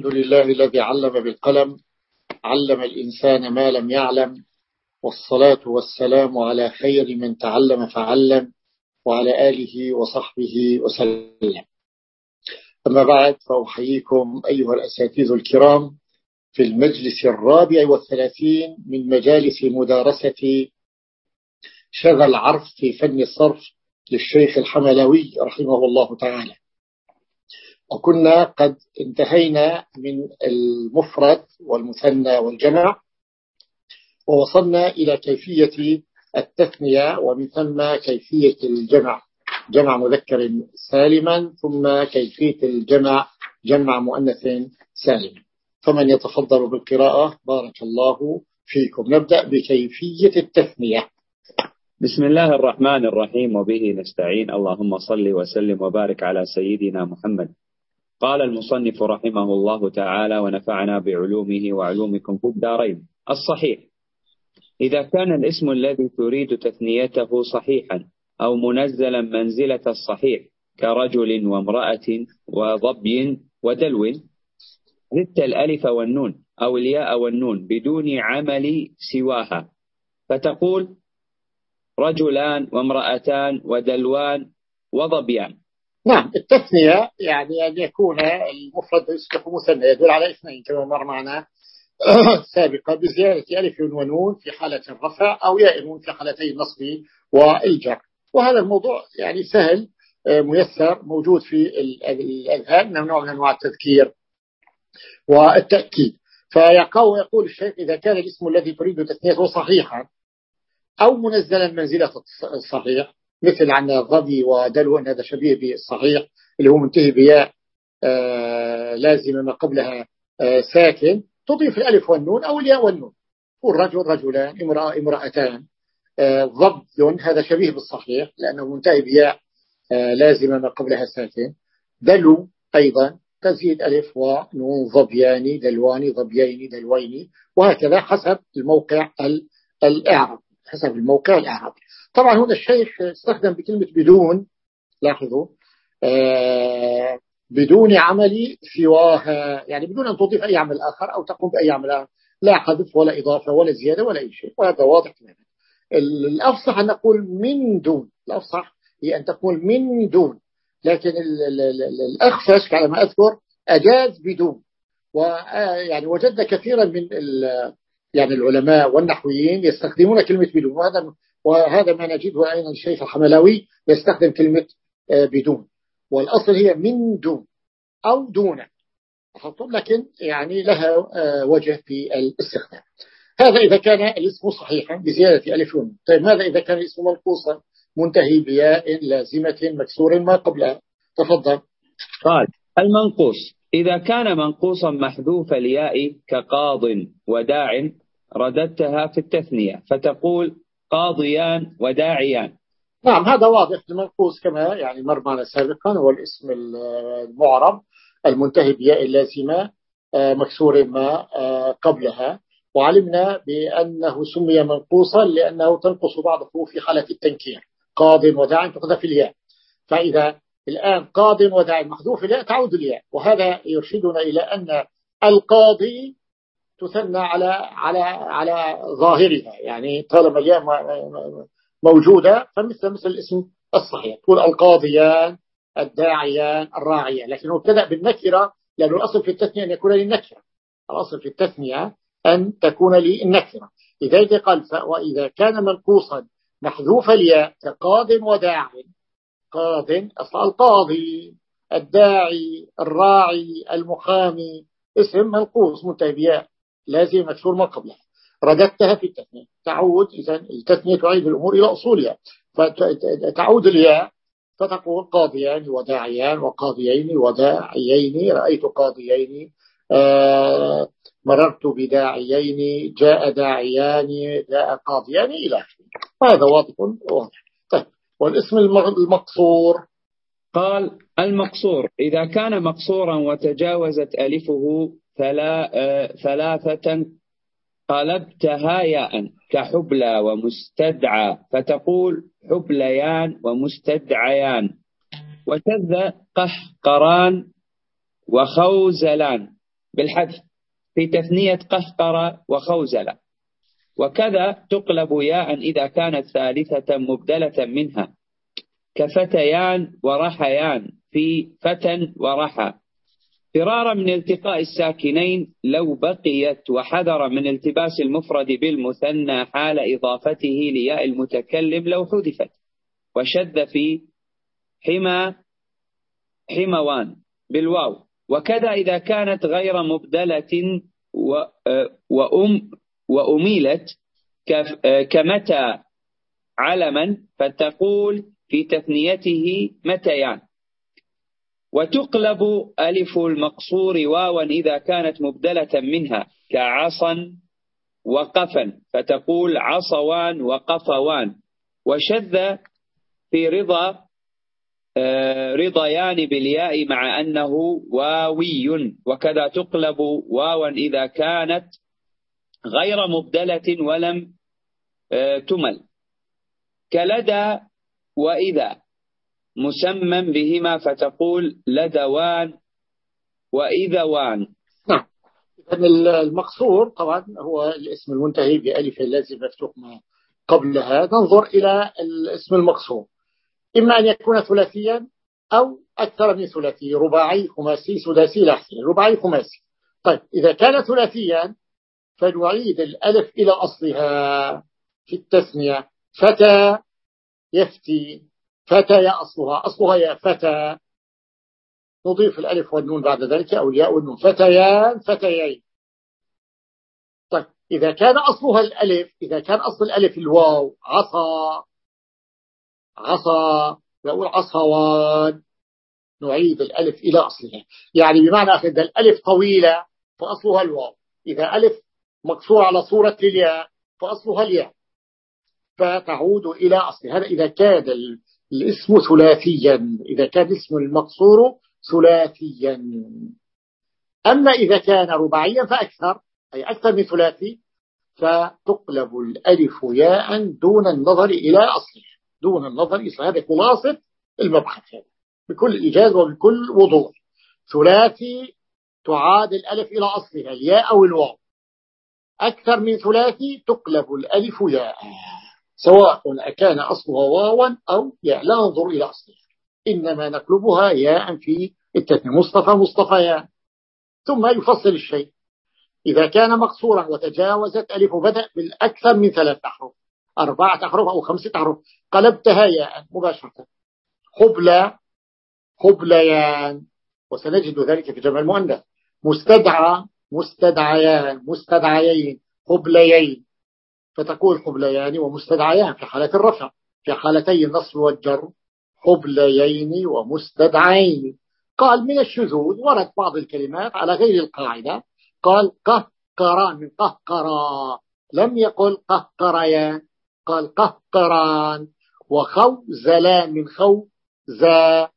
الحمد لله الذي علم بالقلم علم الإنسان ما لم يعلم والصلاة والسلام على خير من تعلم فعلم وعلى آله وصحبه وسلم. أما بعد فأحييكم أيها الأساتذة الكرام في المجلس الرابع والثلاثين من مجالس مدارسة شغل العرف في فن الصرف للشيخ الحملوي رحمه الله تعالى. وكنا قد انتهينا من المفرد والمثنى والجمع ووصلنا إلى كيفية التثنية ومن ثم كيفية الجمع. جمع مذكر سالما ثم كيفية الجمع جمع مؤنث سالما فمن يتفضل بالقراءة بارك الله فيكم. نبدأ بكيفية التثنية. بسم الله الرحمن الرحيم وبه نستعين. اللهم صل وسلم وبارك على سيدنا محمد. قال المصنف رحمه الله تعالى ونفعنا بعلومه وعلومكم في الدارين. الصحيح. إذا كان الاسم الذي تريد تثنيته صحيحا أو منزلا منزلة الصحيح كرجل وامرأة وضبي ودلو زدت الألف والنون أو الياء والنون بدون عمل سواها. فتقول رجلان وامرأتان ودلوان وضبيان. نعم التثنية يعني أن يكون المفرد يصبح مثنى يدل على اثنين كما مر معنا. سابقا بزيادة ألف ونون في حالة الرفع أو ياء في حالتي النصب والجر. وهذا الموضوع يعني سهل ميسر موجود في الأذهان نوع من أنواع التذكير والتأكيد. فيقول يقول الشيخ إذا كان الاسم الذي تريد تثنيته صحيحا أو منزلا منزلة الصحيح مثل عندنا ظبي ودلو هذا شبيه بالصحيح اللي هو منتهي بياء آه لازم ما قبلها آه ساكن. تضيف الألف والنون أو الياء والنون. والرجل رجلان امرأة امرأتان. آه ضبي هذا شبيه بالصحيح لأنه منتهي بياء آه لازم ما قبلها ساكن. دلو أيضا تزيد ألف ونون ظبيان دلوان ظبيين دلوين وهكذا حسب الموقع الإعراب حسب الموقع الإعرابي طبعا هنا الشيخ استخدم بكلمة بدون لاحظوا آه بدون عمل سواها يعني بدون أن تضيف أي عمل آخر أو تقوم بأي عمل لا حذف ولا إضافة ولا زيادة ولا أي شيء وهذا واضح تماما. الأفصح أن نقول من دون الأفصح هي أن تقول من دون لكن الأخفش كما أذكر أجاز بدون. ويعني وجدنا كثيرا من يعني العلماء والنحويين يستخدمون كلمة بدون وهذا وهذا ما نجده أيضا الشيخ الحملاوي يستخدم كلمة بدون. والأصل هي من دون أو دون. لكن يعني لها وجه في الاستخدام. هذا إذا كان الاسم صحيحا بزيادة ألف ونون طيب ماذا إذا كان الاسم منقوصا؟ منتهي بياء لازمة مكسور ما قبلها. تفضل. قال المنقوص. إذا كان منقوصا محذوف الياء كقاض وداع رددتها في التثنية. فتقول قاضيان وداعيان. نعم هذا واضح المنقوص كما يعني مر معنا سابقا هو الاسم المعرب المنتهي بياء اللازمة مكسور ما قبلها. وعلمنا بأنه سمي منقوصا لأنه تنقص بعضه في حالة التنكير. قاض وداع تقذف الياء. فإذا الآن قاض وداع محذوف الياء تعود الياء. وهذا يرشدنا إلى أن القاضي تثنى على على على ظاهرها يعني طالما الياء موجودة فمثل مثل الاسم الصحيح تقول القاضيان الداعيان الراعيان لكنه ابتدأ بالنكرة لأنه الأصل في التثنية أن يكون للنكرة. الأصل في التثنية أن تكون للنكرة. لذلك قال وإذا كان منقوصا محذوف الياء كقاض وداع قاض أصل القاضي الداعي الراعي المحامي اسم منقوص منتهي بياء. لازم مكسور ما قبلها. رددتها في التثنية. تعود إذا التثنية تعيد الأمور إلى أصولها. فتعود الياء فتقول قاضيان وداعيان وقاضيين وداعيين رأيت قاضيين آه مررت بداعيين جاء داعيان جاء قاضيان إلى آخره. هذا واضح واضح. طيب والاسم المقصور؟ قال المقصور. إذا كان مقصورا وتجاوزت ألفه ثلاثة قلبتها ياء كحبلى ومستدعى فتقول حبليان ومستدعيان وكذا قهقران وخوزلان بالحذف في تثنية قهقر وخوزلة وكذا تقلب ياء إذا كانت ثالثة مبدلة منها كفتيان ورحيان في فتى ورحى. فرارا من التقاء الساكنين لو بقيت وحذر من التباس المفرد بالمثنى حال إضافته لياء المتكلم لو حذفت. وشد في حمى حموان بالواو. وكذا إذا كانت غير مبدلة وأم وأميلت كمتى علما فتقول في تثنيته متيان. وتقلب ألف المقصور واوا إذا كانت مبدلة منها كعصا وقفا فتقول عصوان وقفوان. وشذ في رضا آه، رضيان بالياء مع أنه واوي. وكذا تقلب واوا إذا كانت غير مبدلة ولم آه، تمل. كلدى وإذا. مسمى بهما فتقول لدوان وإذوان. نعم. المقصور طبعا هو الاسم المنتهي بألف لازم مفتوح ما قبلها ننظر إلى الاسم المقصور. إما أن يكون ثلاثيا أو أكثر من ثلاثي. رباعي خماسي سداسي لاحسي رباعي خماسي. طيب إذا كان ثلاثيا فنعيد الألف إلى أصلها في التثنية فتى يفتي. فتى يا أصلها. أصلها يا فتى. نضيف الألف والنون بعد ذلك أو الياء والنون. فتيان فتيين. طيب إذا كان أصلها الألف إذا كان أصل الألف الواو عصا. عصا. نقول عصوان. نعيد الألف إلى أصلها. يعني بمعنى أخذ الألف طويلة فأصلها الواو. إذا ألف مقصور على صورة الياء فأصلها الياء. فتعود إلى أصلها. هذا إذا كان الاسم ثلاثيا. إذا كان اسم المقصور ثلاثيا. أما إذا كان رباعيا فأكثر أي أكثر من ثلاثي فتقلب الألف ياء دون النظر إلى أصلها دون النظر إلى هذا خلاصة المبحث بكل إجازة وبكل وضوح. ثلاثي تعاد الألف إلى أصلها الياء أو الواو. أكثر من ثلاثي تقلب الألف ياء. سواء أكان أصلها واوا أو ياء. لا ننظر إلى أصلها. إنما نقلبها ياء في التثنية. مصطفى مصطفيان ثم يفصل الشيء. إذا كان مقصورا وتجاوزت ألف بدأ بالأكثر من ثلاث أحرف أربعة أحرف أو خمسة أحرف قلبتها ياء مباشرة. حبلى حبليان وسنجد ذلك في جمع المؤنث. مستدعى مستدعيان مستدعيين حبليين فتقول حبليان ومستدعيان في حالة الرفع في حالتي النصب والجر حبليين ومستدعين. قال من الشذوذ ورد بعض الكلمات على غير القاعدة. قال قهقران من قهقرا لم يقل قهقريان قال قهقران. وخوزلان من خوزا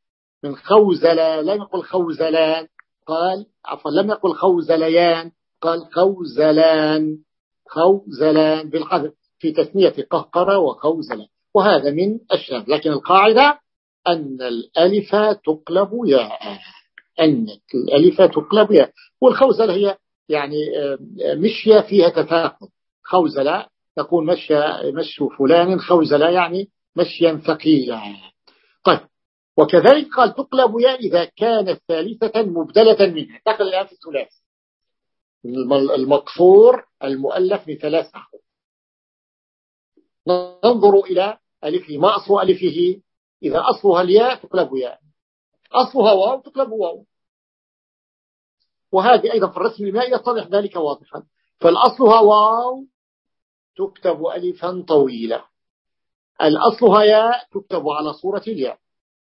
من خوزلا لم يقل خوزلان. قال عفوا لم يقل خوزليان قال خوزلان. خوزلان بالحذف في تثنية قهقرة وخوزلان وهذا من الشام لكن القاعدة أن الألف تقلب ياء. أن الألف تقلب ياء. والخوزلة هي يعني آه، مشية فيها تفاقم خوزلة تقول مشي مشي فلان. خوزلة يعني مشيا ثقيلا. طيب. وكذلك قال تقلب ياء إذا كانت ثالثة مبدلة منها. دخل الآن في الثلاث المقصور المؤلف بثلاث أحرف. ننظر إلى ألفه ما أصل ألفه؟ إذا أصلها الياء تقلب ياء. أصلها واو تقلب واو. وهذه أيضا في الرسم المائي يتضح ذلك واضحا. فالأصلها واو تكتب ألفا طويلة الأصلها ياء تكتب على صورة الياء.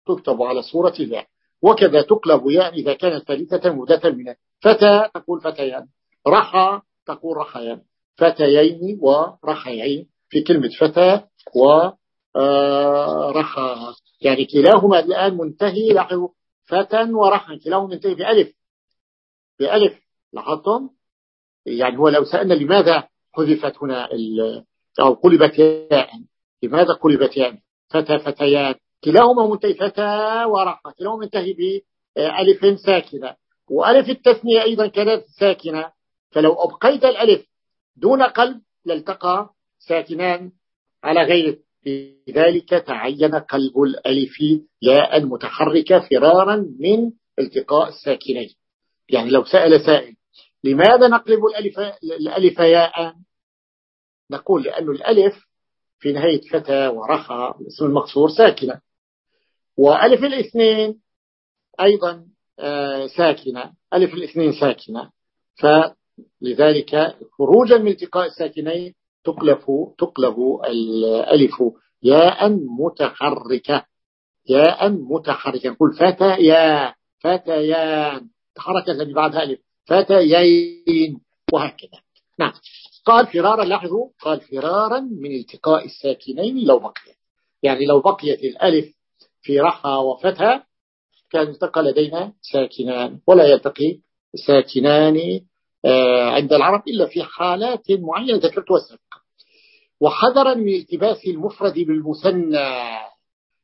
تكتب على صورة الياء. وكذا تقلب ياء إذا كانت ثالثة مدة من فتى تقول فتيان. رحى تقول رحيان فتيين ورحيين في كلمة فتى ورحى آه، يعني كلاهما الآن منتهي لاحظوا فتى ورحى كلاهما منتهي بألف. بألف. لاحظتم؟ يعني هو لو سألنا لماذا حذفت هنا أو قلبت ياء؟ لماذا قلبت ياء؟ فتى فتيان. كلاهما منتهي فتى ورحى كلاهما منتهي بألف ساكنة. وألف التثنية أيضا كانت ساكنة. فلو أبقيت الألف دون قلب لالتقى ساكنان على غير لذلك تعين قلب الألف ياء متحركة فرارا من التقاء الساكنين. يعني لو سأل سائل لماذا نقلب الألف, الألف ياء؟ نقول لأن الألف في نهاية فتى ورخى اسم المقصور ساكنة وألف الاثنين أيضا آه، ساكنة. ألف الاثنين ساكنة. فلذلك خروجا من التقاء الساكنين تقلب تقلب الألف. ياء متحركة ياء متحركة. نقول فتيا فتيان. تحركت اللي بعدها ألف. فتيين. وهكذا. نعم. قال فرارا لاحظوا قال فرارا من التقاء الساكنين لو بقيت. يعني لو بقيت الألف في رحى وفتى كان التقى لدينا ساكنان. ولا يلتقي ساكنان عند العرب إلا في حالات معينة ذكرتها سابقا وحذرا من التباس المفرد بالمثنى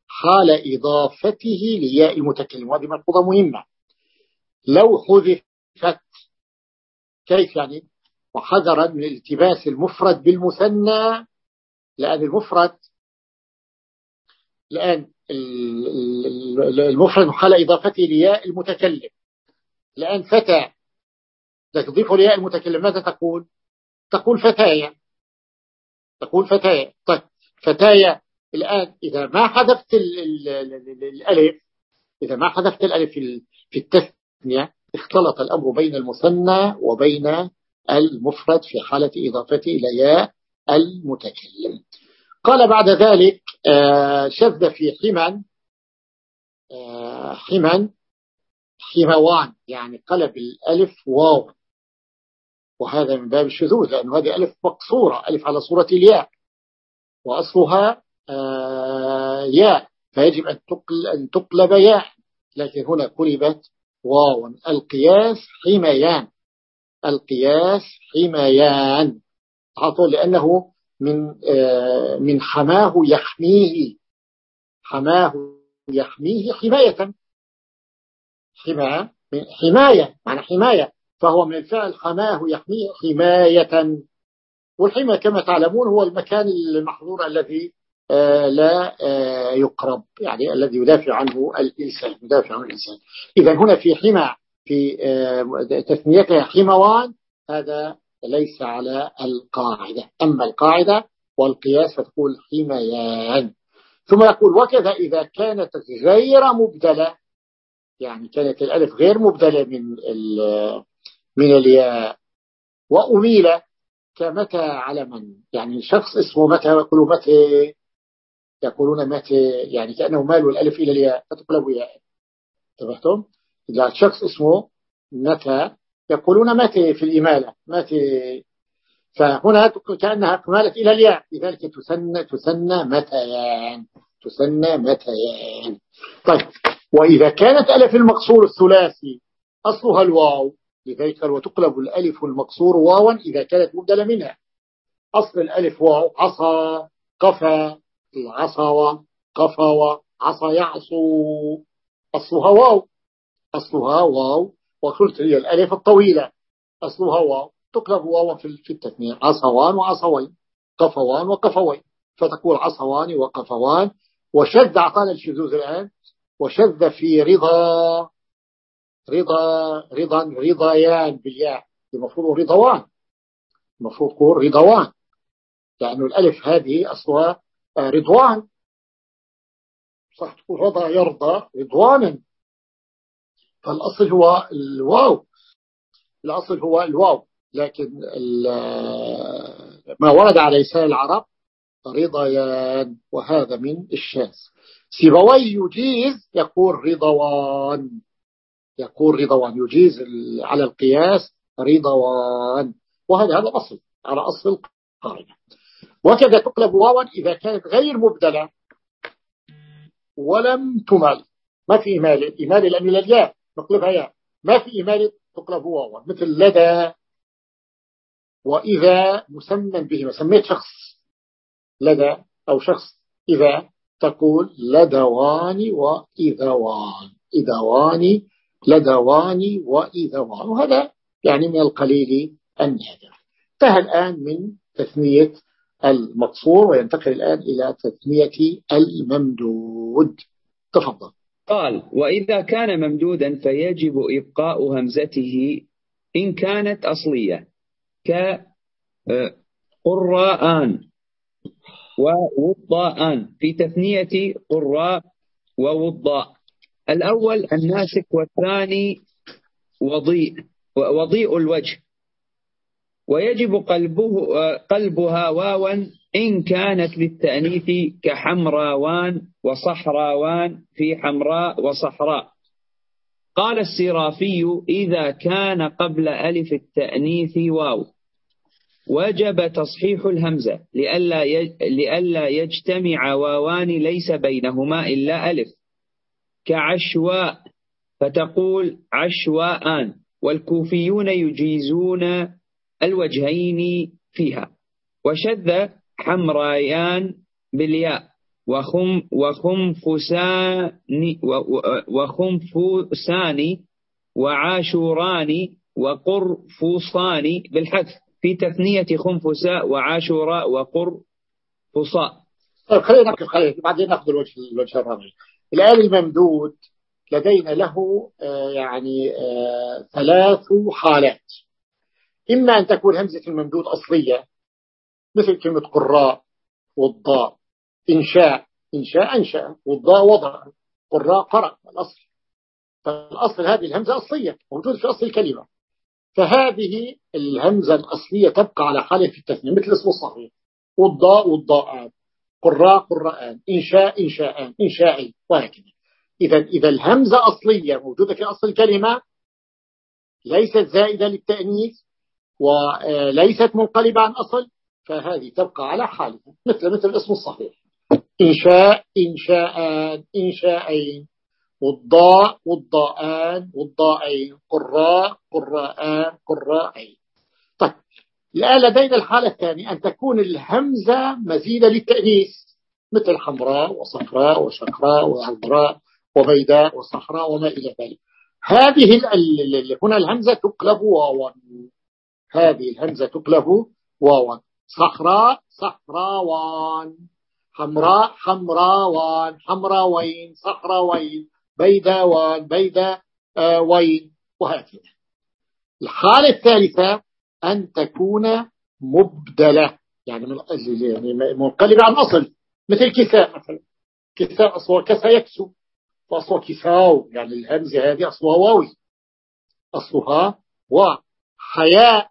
حال إضافته لياء المتكلم. وهذه ملحوظة مهمة. لو حذفت كيف يعني؟ وحذرا من التباس المفرد بالمثنى لأن المفرد الآن المفرد حال إضافته لياء المتكلم. الآن فتى تضيف لياء المتكلم ماذا تقول؟ تقول فتايا تقول فتايا طيب فتايا الآن إذا ما حذفت الألف إذا ما حذفت الألف في التثنية اختلط الأمر بين المثنى وبين المفرد في حالة إضافته إلى ياء المتكلم. قال بعد ذلك آه، شذ في حما آه، حما حموان يعني قلب الألف واو. وهذا من باب الشذوذ لأن هذه ألف مقصورة ألف على صورة الياء. وأصلها آه، ياء فيجب أن تقلب ياء. لكن هنا قلبت واو. القياس حميان القياس حميان عطوا لأنه من آه، من حماه يحميه. حماه يحميه حماية. حماية من حماية معنى حماية. فهو من الفعل حماه يحميه حماية. والحماية كما تعلمون هو المكان المحظور الذي آه، لا آه، يقرب يعني الذي يدافع عنه الإنسان يدافع عنه الإنسان. إذا هنا في حمى في تثنيتها حموان هذا ليس على القاعدة. أما القاعدة والقياس فتقول حميان. ثم يقول وكذا إذا كانت غير مبدلة يعني كانت الألف غير مبدلة من من الياء. وأميل كمتى على من؟ يعني شخص اسمه متى يقولوا متى؟ يقولون متى؟ يعني كأنه مال الألف إلى الياء فتقلب ياء. انتبهتم؟ إذا شخص اسمه متى يقولون متى في الإمالة متى؟ فهنا كأنها أكملت إلى الياء. لذلك تسنى تسنى متيان. تسنى متيان. طيب. وإذا كانت ألف المقصور الثلاثي أصلها الواو. لذلك وتقلب الألف المقصور واوا إذا كانت مبدلة منها. أصل الألف واو عصا قفا العصا قفا عصا يعصو. أصلها واو. أصلها واو. وقلت هي الألف الطويلة. أصلها واو. تقلب واو في التثنية. عصوان وعصوين. قفوان وقفوين. فتقول عصوان وقفوان. وشذ أعطانا الشذوذ الآن. وشذ في رضا. رضا رضا رضايان بالياء المفروض رضوان. المفروض تقول رضوان. لأن الألف هذه أصلها رضوان. صح تقول رضا يرضى رضوانا. فالأصل هو الواو. الأصل هو الواو. لكن ما ورد على لسان العرب رضيان وهذا من الشاذ. سيبوي يجيز يقول رضوان. يقول رضوان يجيز على القياس رضوان وهذا هذا أصل على أصل القاعدة. وكذا تقلب واوا إذا كانت غير مبدلة ولم تمل. ما في إمالة. إمالة لأن الياء. نقلبها ياء. ما في إمالة تقلب واوا. مثل لدى وإذا مسمى به. سميت شخص لدى أو شخص إذا تقول لدوان وإذوان. إذوان لدوان وإذوان. وهذا يعني من القليل النادر انتهى الآن من تثنية المقصور وينتقل الآن إلى تثنية الممدود؟ تفضل. قال وإذا كان ممدودا فيجب إبقاء همزته إن كانت أصلية كقراءان ووضاءان في تثنية قراء ووضاء. الأول الناسك والثاني وضيء وضيء الوجه. ويجب قلبه قلبها واوا إن كانت للتأنيث كحمراوان وصحراوان في حمراء وصحراء. قال السرافي إذا كان قبل ألف التأنيث واو. وجب تصحيح الهمزة لئلا يجتمع واوان ليس بينهما إلا ألف. كعشواء فتقول عشواءان والكوفيون يجيزون الوجهين فيها. وشذ حمرايان بالياء وخم وخنفسان وخنفسان وعاشوران وقرفصان بالحذف. في تثنية خنفساء وعاشوراء وقرفصاء. طيب خلينا نقف خلينا بعدين ناخذ الوجه الوجه الرابع. الآن الممدود لدينا له آه، يعني آه، ثلاث حالات. إما أن تكون همزة الممدود أصلية مثل كلمة قراء والضاء. إنشاء إنشاء أنشاء والضاء وضع. قراء قرأ الأصل. فالأصل هذه الهمزة أصلية موجودة في أصل الكلمة. فهذه الهمزة الأصلية تبقى على حالة في التثنية مثل اسم الصحيح. والضاء والضاءان قراء قراءان إنشاء إنشاءان إنشائي وهكذا إذا إذا الهمزة أصلية موجودة في أصل الكلمة ليست زائدة للتأنيث وليست منقلبة عن أصل فهذه تبقى على حالها مثل مثل الاسم الصحيح. إنشاء إنشاءان إنشائين والضاء والضاءان والضاءين. قراء قراءان قراءين. الآن لدينا الحالة الثانية أن تكون الهمزة مزيدة للتأنيث مثل حمراء وصفراء وشقراء وعذراء وبيداء وصحراء وما إلى ذلك. هذه هنا الهمزة تقلب واوا هذه الهمزة تقلب واوا صحراء صحراوان حمراء حمراوان حمراوين صحراوين بيداوان بيداوين وهكذا. الحالة الثالثة أن تكون مبدلة يعني من يعني منقلبة عن أصل مثل كساء مثلا. كساء أصوى كسا يكسو فأصوى كساو يعني الهمزة هذه أصلها واوي. أصلها وحياء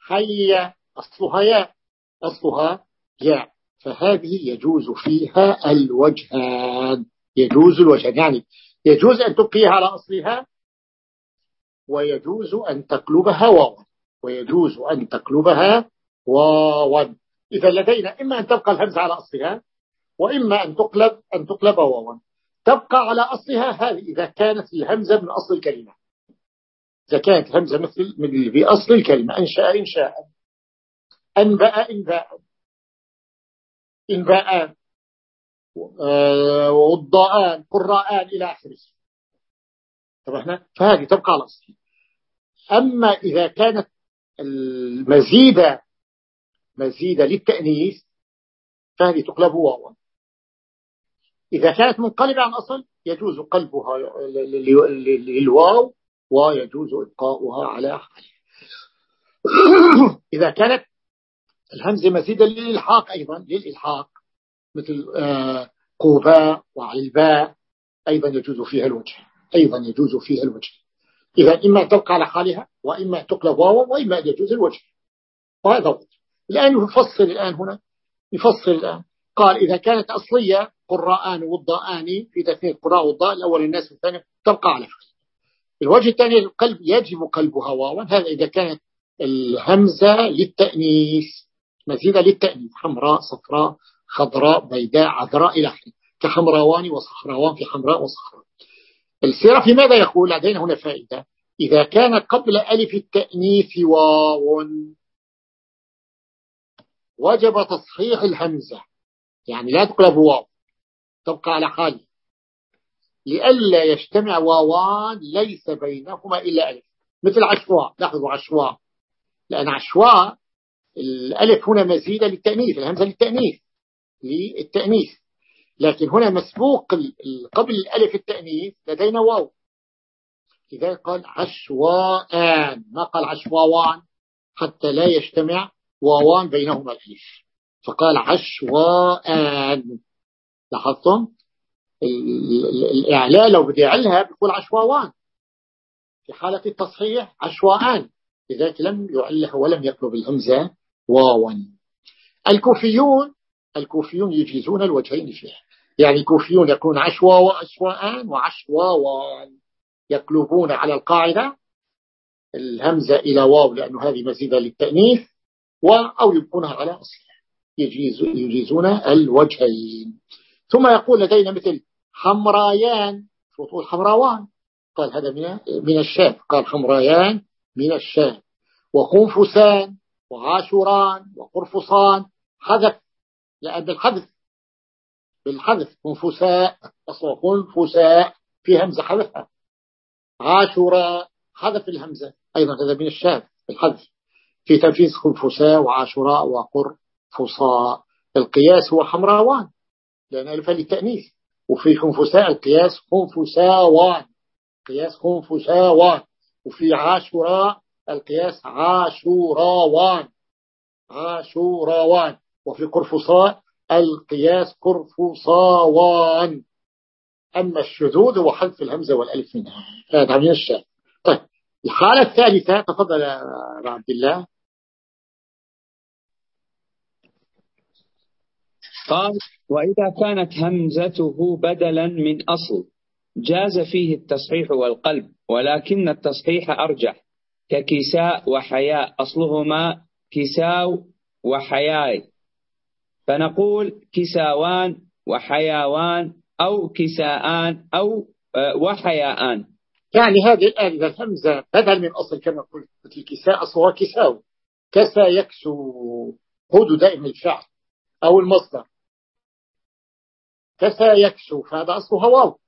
حي أصلها ياء أصلها ياء. فهذه يجوز فيها الوجهان. يجوز الوجهان يعني يجوز أن تبقيها على أصلها ويجوز أن تقلبها واوا ويجوز أن تقلبها. واوا إذا لدينا إما أن تبقى الهمزة على أصلها وإما أن تقلب أن تقلب واوا تبقى على أصلها هذه إذا كانت الهمزة من أصل الكلمة. إذا كانت الهمزة مثل من بأصل الكلمة. أنشاء إنشاء أنبأ إنباء إنباءان وضاءان قراءان إلى آخره. فهذه تبقى على أصلها. أما إذا كانت المزيدة مزيدة للتأنيث فهذه تقلب واوا إذا كانت منقلبة عن أصل يجوز قلبها للواو ويجوز إبقاؤها على حال إذا كانت الهمزة مزيدة للإلحاق أيضا للإلحاق مثل آه، قوباء وعلباء أيضا يجوز فيها الوجه أيضا يجوز فيها الوجه. إذا إما تبقى على حالها وإما تقلب واوا وإما يجوز الوجه. وهذا وجه الآن يفصل الآن هنا. يفصل الآن. قال إذا كانت أصلية قراءان وضاءان في تثنية قراء والضاء الأول الناس والثاني تبقى على حال الوجه الثاني القلب يجب قلبها واوا هذا إذا كانت الهمزة للتأنيث مزيدة للتأنيث حمراء صفراء خضراء بيداء عذراء إلى آخره. كحمراوان وصحراوان في حمراء وصحراء السيرة في ماذا يقول؟ لدينا هنا فائدة. إذا كان قبل ألف التأنيث واو وجب تصحيح الهمزة. يعني لا تقلب واو تبقى على حال لئلا يجتمع واوان ليس بينهما إلا ألف. مثل عشواء لاحظوا عشواء. لأن عشواء الألف هنا مزيدة للتأنيث الهمزة للتأنيث للتأنيث. لكن هنا مسبوق قبل الألف التأنيث لدينا واو. لذلك قال عشواءان ما قال عشواوان حتى لا يجتمع واوان بينهما الألف. فقال عشواءان. لاحظتم؟ الإعلاء لو بدي يعلها بيقول عشواوان. في حالة التصحيح عشواءان. لذلك لم يعلها ولم يطلب الهمزة واوا الكوفيون الكوفيون يجيزون الوجهين فيها. يعني الكوفيون يكون عشوا وأشواءان وعشواوان. يقلبون على القاعدة الهمزة إلى واو لأنه هذه مزيدة للتأنيث أو يبقونها على أصلها يجيز يجيزون الوجهين. ثم يقول لدينا مثل حمرايان. فطول حمراوان؟ قال هذا من من الشاف. قال حمرايان من الشاف. وخنفسان وعاشوران وقرفصان. حذف. لأن بالحذف بالحذف خنفساء أصلا خنفساء في همزة حذفها. عاشوراء حذف الهمزة أيضا هذا من الشاذ بالحذف في تنفيذ خنفساء وعاشوراء وقرفصاء القياس هو حمراوان لأن ألف للتأنيث وفي خنفساء القياس خنفساوان قياس خنفساوان وفي عاشوراء القياس عاشوراوان. عاشوراوان. وفي قرفصاء القياس قرفصاوان أما الشذوذ هو حذف الهمزة والألف منها. هذا من الشاذ طيب الحالة الثالثة تفضل يا عبد الله. قال وإذا كانت همزته بدلا من أصل جاز فيه التصحيح والقلب ولكن التصحيح أرجح. ككساء وحياء أصلهما كساو وحياي فنقول كساوان وحياوان أو كساءان أو آه، وحياءان يعني هذه الآن الهمزة بدل من أصل كما قلت الكساء أصلها كساو كسا يكسو هدو دائما الفعل أو المصدر. كسا يكسو فهذا أصله واو.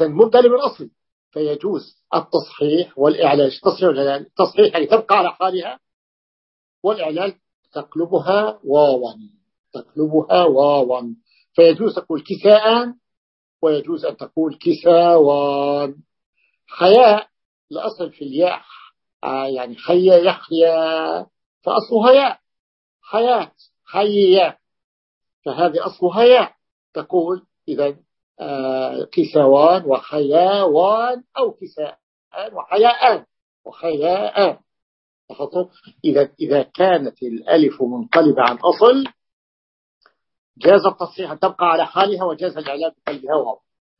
مبدل من أصل. فيجوز التصحيح والإعلال التصحيح يعني تبقى على حالها والإعلال تقلبها واوا تقلبها واوا فيجوز تقول كساء ويجوز أن تقول كساوان حياء الأصل في الياء آه، يعني حيا يحيا فأصلها ياء حياة حيا فهذه أصلها ياء تقول إذا آه، كسوان وحياوان أو كساء وحياء وحياء إذا إذا كانت الألف منقلبة عن أصل جاز التصحيح أن تبقى على حالها وجاز الإعلام بقلبها وهو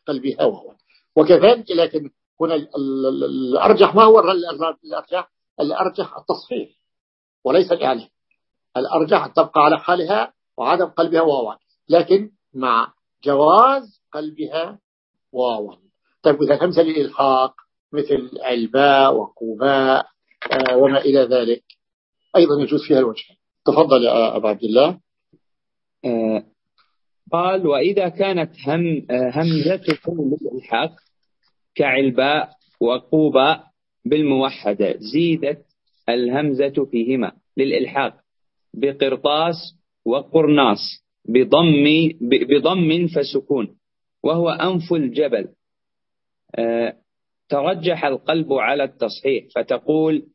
قلبها وهو وكذلك لكن هنا الأرجح ما هو الأرجح؟ الأرجح التصحيح وليس الإعلام. الأرجح أن تبقى على حالها وعدم قلبها وهو لكن مع جواز قلبها واوا طيب إذا همزة للإلحاق مثل علباء وقوباء آه، وما إلى ذلك أيضا يجوز فيها الوجه. تفضل يا أبا عبد الله. قال وإذا كانت هم آه، همزتكم للإلحاق كعلباء وقوباء بالموحدة زيدت الهمزة فيهما للإلحاق بقرطاس وقرناس بضم بضم فسكون وهو أنف الجبل. آه، ترجح القلب على التصحيح فتقول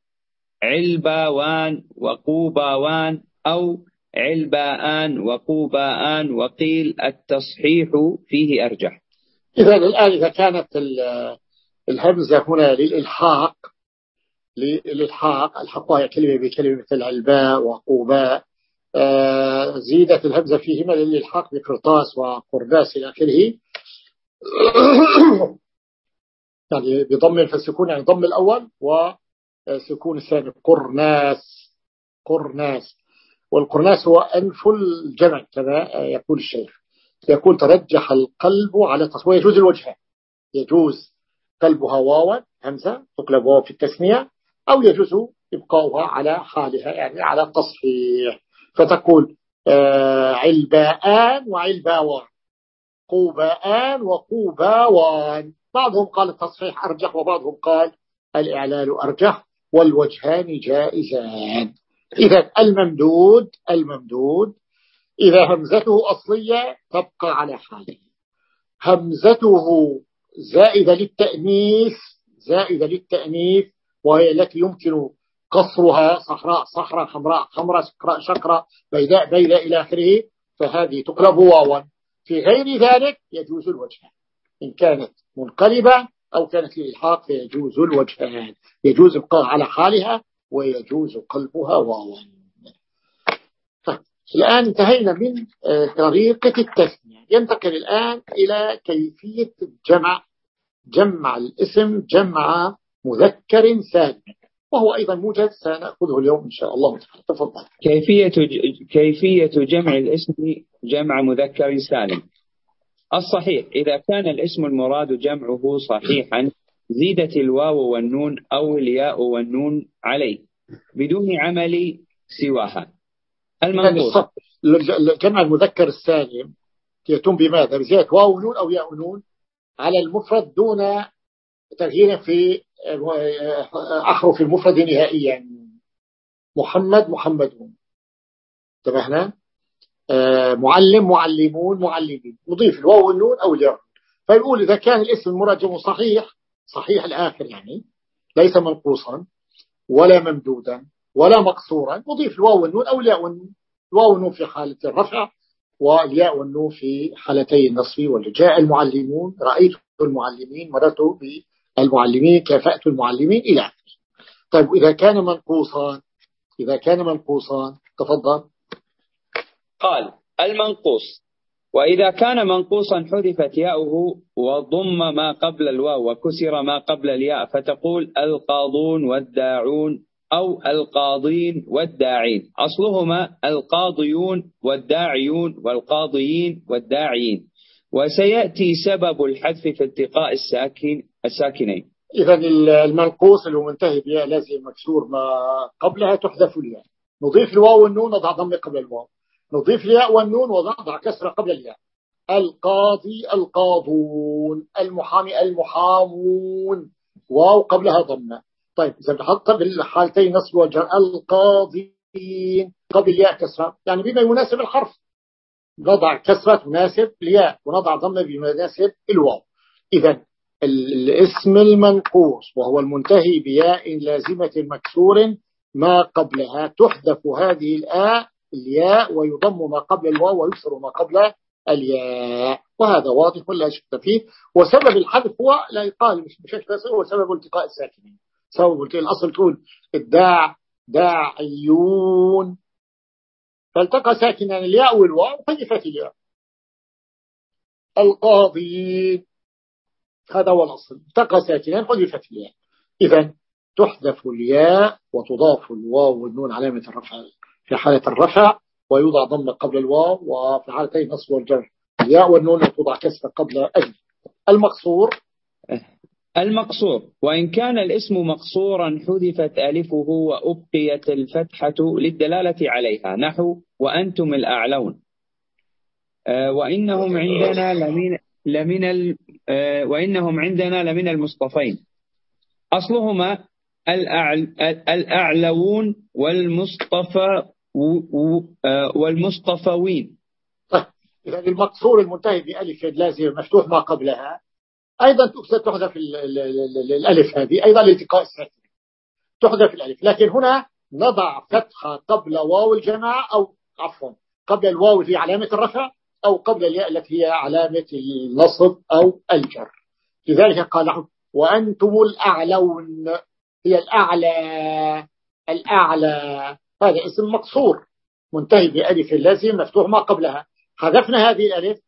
علباوان وقوباوان أو علباءان وقوباءان وقيل التصحيح فيه أرجح. إذا الآن إذا كانت الهمزة هنا للإلحاق للإلحاق الحقها كلمة بكلمة مثل علباء وقوباء آه، زيدت الهمزة فيهما للإلحاق بقرطاس وقرداس إلى آخره. يعني بضم فالسكون يعني ضم الأول وسكون الثاني قرناس قرناس. والقرناس هو أنف الجمع كما يقول الشيخ. يقول ترجح القلب على تصوير يجوز الوجه. يجوز قلبها واوا همزة تقلب واو في التسمية أو يجوز إبقاؤها على حالها يعني على التصحيح فتقول آه علباءان وعلباوان. قوباءان وقوباوان. بعضهم قال التصحيح أرجح وبعضهم قال الإعلال أرجح والوجهان جائزان. إذا الممدود الممدود إذا همزته أصلية تبقى على حاله. همزته زائدة للتأنيث زائدة للتأنيث وهي التي يمكن قصرها صحراء صحراء حمراء حمراء شقراء شقراء بيداء بيداء إلى آخره فهذه تقلب واوا. في غير ذلك يجوز الوجهان إن كانت منقلبة أو كانت للإلحاق فيجوز الوجهان يجوز القاء على حالها ويجوز قلبها واوا طيب الآن انتهينا من آه، طريقة التثنية ينتقل الآن إلى كيفية جمع جمع الاسم جمع مذكر سالم وهو أيضا موجد سنأخذه اليوم إن شاء الله تفضل. كيفية كيفية جمع الاسم جمع مذكر سالم الصحيح إذا كان الاسم المراد جمعه صحيحا زيدت الواو والنون أو الياء والنون عليه بدون عمل سواها. المنقوص جمع المذكر السالم يتم بماذا؟ بزيادة واو ونون أو ياء ونون على المفرد دون تغيير في أحرف المفرد نهائيا. محمد محمدون انتبهنا؟ آه، معلم معلمون معلمين. نضيف الواو والنون أو الياء. فيقول إذا كان الاسم المرجم صحيح صحيح الآخر يعني ليس منقوصا ولا ممدودا ولا مقصورا. نضيف الواو والنون أو الياء والنون. الواو والنون في حالة الرفع والياء والنون في حالتي النصب والجاء. المعلمون رأيت المعلمين مررت بالمعلمين كفأت المعلمين إلى آخره. طيب إذا كان منقوصا إذا كان منقوصا تفضل. قال المنقوص. وإذا كان منقوصا حذفت ياؤه وضم ما قبل الواو وكسر ما قبل الياء فتقول القاضون والداعون أو القاضين والداعين. أصلهما القاضيون والداعيون والقاضيين والداعيين وسيأتي سبب الحذف في التقاء الساكن الساكنين. إذا المنقوص اللي منتهي بياء لازم مكسور ما قبلها تحذف الياء. نضيف الواو والنون نضع ضم قبل الواو. نضيف الياء والنون ونضع كسرة قبل الياء. القاضي القاضون المحامي المحامون. واو قبلها ضمة. طيب إذا بحط بالحالتين نصب والجر القاضين قبل الياء كسرة. يعني بما يناسب الحرف. نضع كسرة تناسب الياء ونضع ضمة بما يناسب الواو. إذا الاسم المنقوص وهو المنتهي بياء لازمة مكسور ما قبلها تحذف هذه الآ الياء ويضم ما قبل الواو ويكسر ما قبل الياء. وهذا واضح ولا شك فيه. وسبب الحذف هو لا يقال مش بشكل هو سبب التقاء الساكنين. سبب الأصل تقول الداع داعيون. فالتقى ساكنا الياء والواو حذفت الياء. القاضي. هذا هو الأصل. التقى ساكنا حذفت الياء. إذا تحذف الياء وتضاف الواو والنون علامة الرفع في حالة الرفع ويوضع ضم قبل الواو وفي حالتين النصب والجر. الياء والنون توضع كسر قبل أجل المقصور؟ المقصور. وإن كان الاسم مقصورا حذفت ألفه وأبقيت الفتحة للدلالة عليها. نحو وأنتم الأعلون. آه، وإنهم عندنا لمن لمن آه، وإنهم عندنا لمن المصطفين. أصلهما الأعلون والمصطفى والمصطفوين. طيب إذا المقصور المنتهي بألف لازم مفتوح ما قبلها. أيضا تحذف الألف هذه. أيضا لالتقاء الساكن تحذف الألف. لكن هنا نضع فتحة قبل واو الجماعة أو عفوا قبل الواو في علامة الرفع أو قبل الياء التي هي علامة النصب أو الجر. لذلك قال وأنتم الأعلون هي الأعلى الأعلى. هذا اسم مقصور. منتهي بألف لازم مفتوح ما قبلها. حذفنا هذه الألف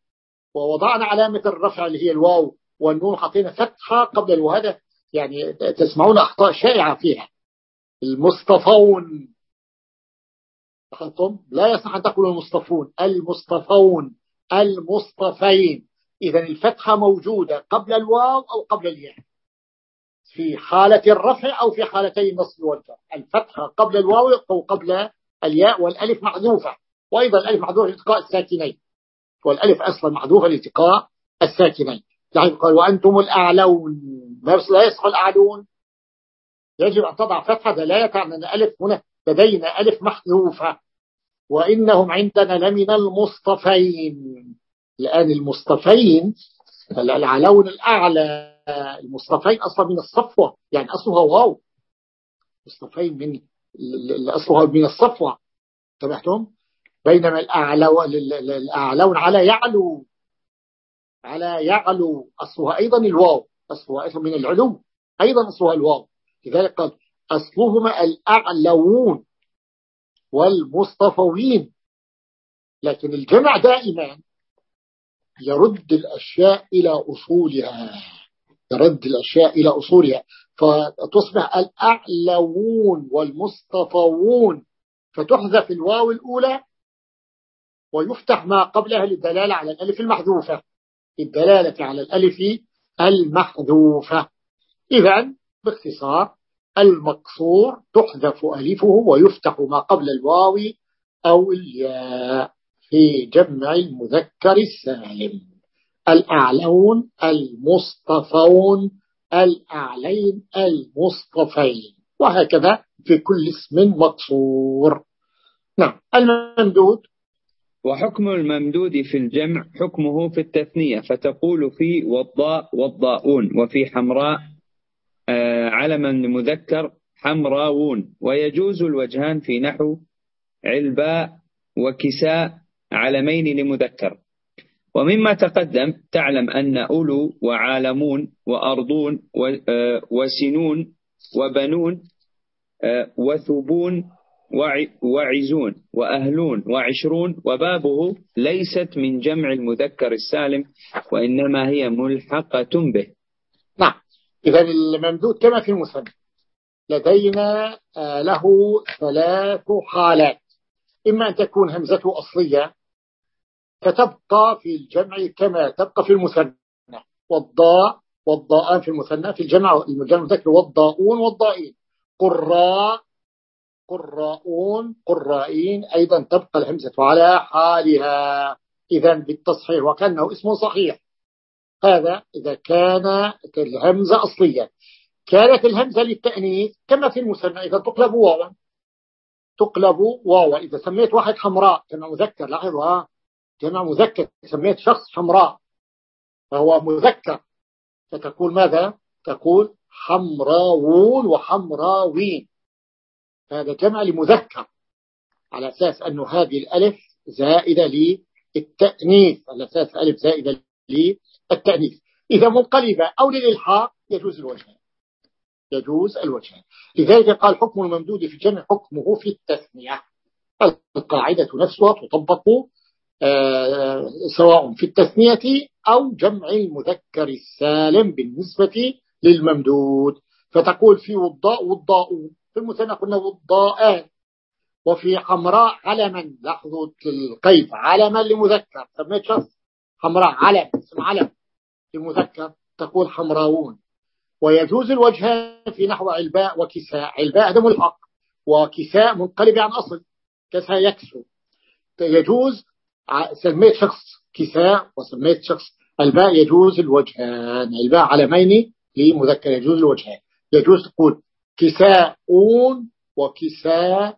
ووضعنا علامة الرفع اللي هي الواو والنون حطينا فتحة قبل الواو هذا يعني تسمعون أخطاء شائعة فيها. المصطفون. لاحظتم لا يصح أن تقولوا المصطفون. المصطفون. المصطفين. إذا الفتحة موجودة قبل الواو أو قبل الياء. في حالة الرفع أو في حالتي النصب والجر. الفتحة قبل الواو أو قبل الياء والألف محذوفة وأيضا الألف محذوفة لإلتقاء الساكنين. والألف أصلا محذوفة لالتقاء الساكنين. يعني قال وأنتم الأعلون. لا يصح الأعلون. يجب أن تضع فتحة دلالة على أن ألف هنا لدينا ألف محذوفة. وإنهم عندنا لمن المصطفين. الآن المصطفين العلون الأعلى. المصطفين أصلا من الصفوة يعني أصلها واو. مصطفين من أصلها من الصفوة. انتبهتم بينما الأعلون على يعلو. على يعلو. أصلها أيضا الواو. أصلها أيضا من العلو أيضا أصلها الواو. لذلك قال أصلهما الأعلوون والمصطفوين. لكن الجمع دائما يرد الأشياء إلى أصولها. يرد الأشياء إلى أصولها فتصبح الأعلوون والمصطفوون فتحذف الواو الأولى ويفتح ما قبلها للدلالة على الألف المحذوفة. الدلالة على الألف المحذوفة. إذا باختصار المقصور تحذف ألفه ويفتح ما قبل الواو أو الياء في جمع المذكر السالم. الأعلون المصطفون الأعلين المصطفين وهكذا في كل اسم مقصور. نعم الممدود. وحكم الممدود في الجمع حكمه في التثنية فتقول في والضاء والضاؤون وفي حمراء آه، علما مذكر حمراوون ويجوز الوجهان في نحو علباء وكساء علمين لمذكر. ومما تقدم تعلم أن أولو وعالمون وأرضون آه، وسنون وبنون آه، وثبون وعزون وأهلون وعشرون وبابه ليست من جمع المذكر السالم وإنما هي ملحقة به. نعم. إذا الممدود كما في المثنى لدينا آه، له ثلاث حالات. إما أن تكون همزته أصلية فتبقى في الجمع كما تبقى في المثنى. والضاء والضاءان في المثنى في الجمع المذكر والضاؤون والضائين. قراء قراؤون قرائين أيضا تبقى الهمزة على حالها. إذا بالتصحيح وكأنه اسم صحيح. هذا إذا كان الهمزة أصلية كانت الهمزة للتأنيث كما في المثنى إذا تقلب واوا. تقلب واوا. إذا سميت واحد حمراء كما مذكر لاحظوا جمع مذكر سميت شخص حمراء. فهو مذكر. فتقول ماذا؟ تقول حمراوون وحمراوين. هذا جمع لمذكر على أساس أنه هذه الألف زائدة للتأنيث. على أساس ألف زائدة للتأنيث. إذا منقلبة أو للإلحاق يجوز الوجهان يجوز الوجهان لذلك قال حكم الممدود في الجمع حكمه في التثنية. القاعدة نفسها تطبق سواء في التثنية أو جمع المذكر السالم بالنسبة للممدود. فتقول في وضاء وضاء. في المثنى قلنا وضاءان. وفي حمراء علما لاحظوا القيد علما لمذكر. سميت شخص؟ حمراء علم اسم علم لمذكر. تقول حمراوون ويجوز الوجهان في نحو علباء وكساء. علباء هذا ملحق وكساء منقلب عن أصل. كساء يكسو. يجوز سميت شخص كساء وسميت شخص الباء يجوز الوجهان الباء علمين لمذكر يجوز الوجهان. يجوز تقول كساؤون وكساء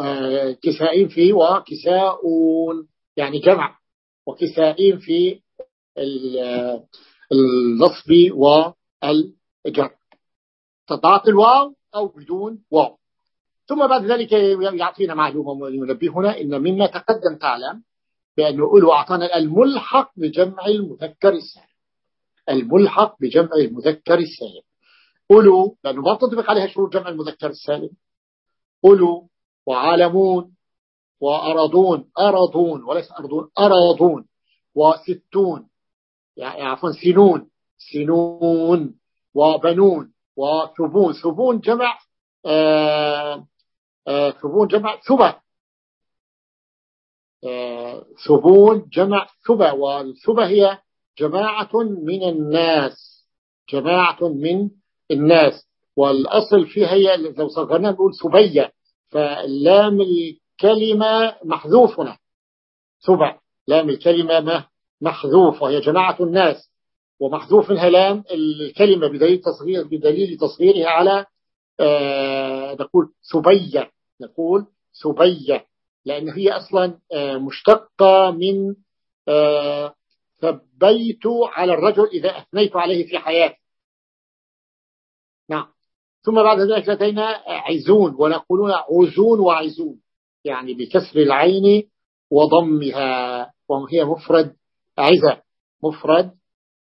آه، كسائين في وكساؤون يعني جمع وكسائين في النصب والجر تضعت الواو أو بدون واو. ثم بعد ذلك يعطينا معلومة وينبهنا إن مما تقدم تعلم بأنه أولو أعطانا الملحق بجمع المذكر السالم. الملحق بجمع المذكر السالم. أولو لأنه ما تطبق عليها شروط جمع المذكر السالم. أولو وعالمون وأرضون أرضون وليس أرضون أراضون وستون يعني عفوا سنون سنون وبنون وثبون. ثبون جمع آه آه ثبون جمع آه ثبون جمع ثبة والثبة هي جماعة من الناس جماعة من الناس. والأصل فيها هي لو صغرنا نقول سبية فاللام الكلمة محذوف هنا سبع لام الكلمة محذوف وهي جماعة الناس. ومحذوف منها لام الكلمة بدليل تصغير بدليل تصغيرها على آه نقول سبية نقول سبية. لأن هي أصلا آه مشتقة من آه ثبيت على الرجل إذا أثنيت عليه في حياته نعم. ثم بعد ذلك لدينا عزون ونقولون عزون وعزون يعني بكسر العين وضمها وهي مفرد عزة مفرد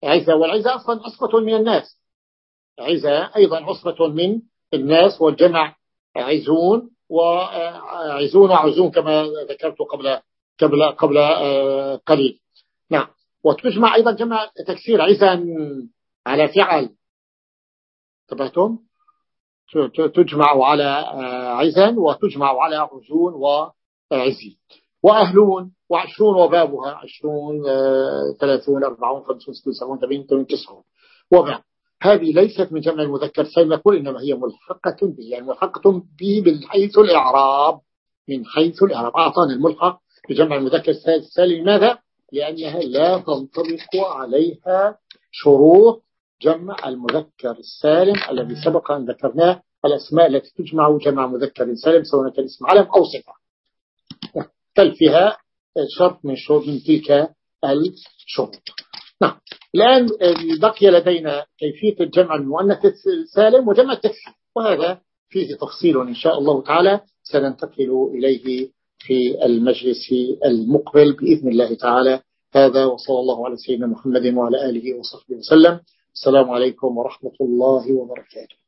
عزة والعزة أصلا عصبة من الناس. عزة أيضا عصبة من الناس والجمع عزون وعزون وعزون كما ذكرت قبل قبل قبل آه، قليل. نعم. وتجمع أيضا جمع تكسير عزا على فعل. انتبهتم؟ تجمع على آه، عزا وتجمع على عزون وعزي وأهلون وعشرون وبابها عشرون آه، ثلاثون أربعون خمسون ستون سبعون ثمانين تسعون. وباب هذه ليست من جمع المذكر سالم نقول إنما هي ملحقة به يعني ملحقة به من حيث الإعراب من حيث الإعراب. أعطانا الملحق بجمع المذكر السالم لماذا؟ لأنها لا تنطبق عليها شروط جمع المذكر السالم الذي سبق أن ذكرناه الأسماء التي تجمع جمع مذكر سالم سواء كان اسم علم أو صفة. بل فيها شرط من شروط من تلك الشروط. نعم. الآن بقي لدينا كيفية الجمع المؤنث السالم وجمع التكسير وهذا فيه تفصيل إن شاء الله تعالى سننتقل إليه في المجلس المقبل بإذن الله تعالى. هذا وصلى الله على سيدنا محمد وعلى آله وصحبه وسلم. السلام عليكم ورحمة الله وبركاته.